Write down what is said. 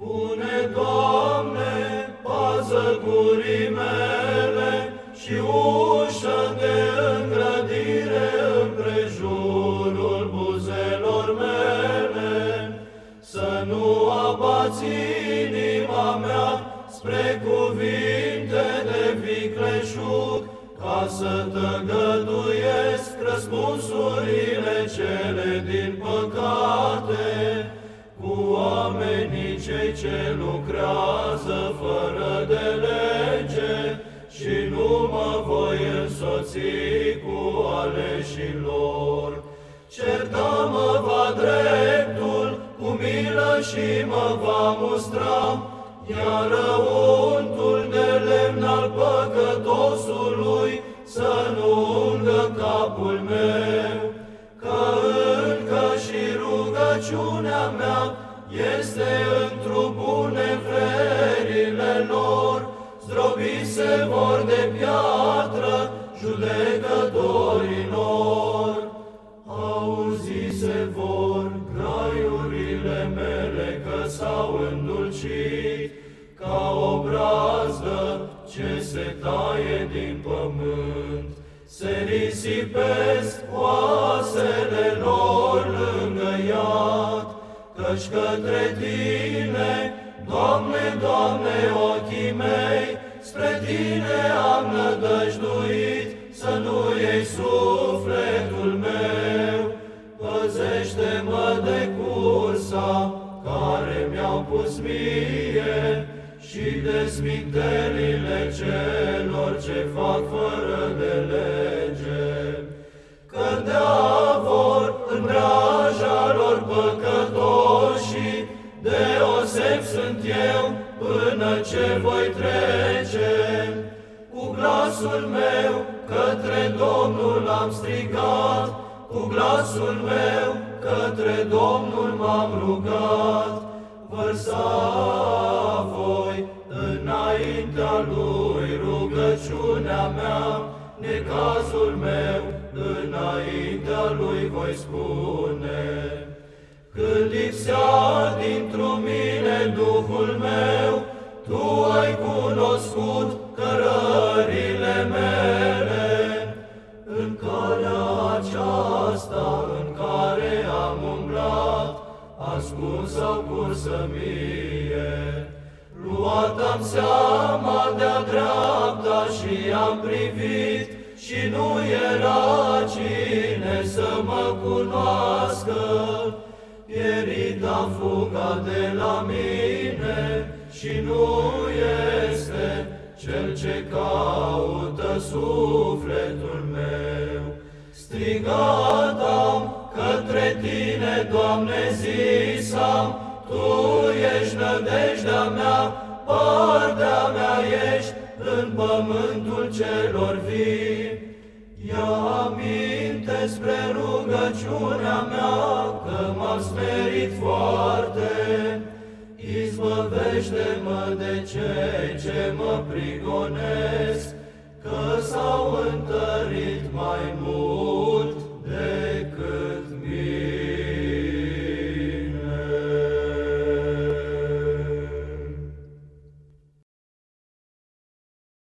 Pune, Doamne, pază gurii mele și ușă de îngrădire împrejurul buzelor mele, să nu abați inima mea spre cuvinte de vicleșug, ca să tăgăduiesc răspunsurile cele din păcate, cu oamenii cei ce lucrează fără de lege și nu mă voi însoți cu aleșii lor. Certa-mă va dreptul, cu milă și mă va mustra, iar răuntul de lemn al păcătosului să nu ungă capul meu, că încă și rugăciunea mea este într-o bune vrerile lor, zdrobiți se vor de piatră judecătorilor. Auzi se vor graiurile mele că s-au îndulcit, ca o brazdă ce se taie din pământ. Se risipesc oasele lor lângă iad, căci către Tine, Doamne, Doamne, ochii mei, spre Tine am nădăjduit, să nu iei sufletul meu. Păzește-mă de cursa care mi-au pus mie, și de smintelile celor ce fac fără de lege. Ce voi trece. Cu glasul meu către Domnul am strigat, cu glasul meu către Domnul m-am rugat, vărsa voi înaintea Lui rugăciunea mea, necazul meu înaintea Lui voi spune. Când lipsea dintr-o mine Duhul meu, Tu ai cunoscut cărările mele. În calea aceasta în care am umblat, ascuns sau cursă mie. Luat am seama de-a dreapta și am privit și nu era cine să mă cunoască. Pierita fuga de la mine și nu este cel ce caută sufletul meu. Strigat am către Tine, Doamne, zisam, Tu ești nădejdea mea, partea mea ești în pământul celor vii. Ia aminte spre rugăciunea mea, că m-am smerit foarte. Izbăvește-mă de cei ce mă prigonesc,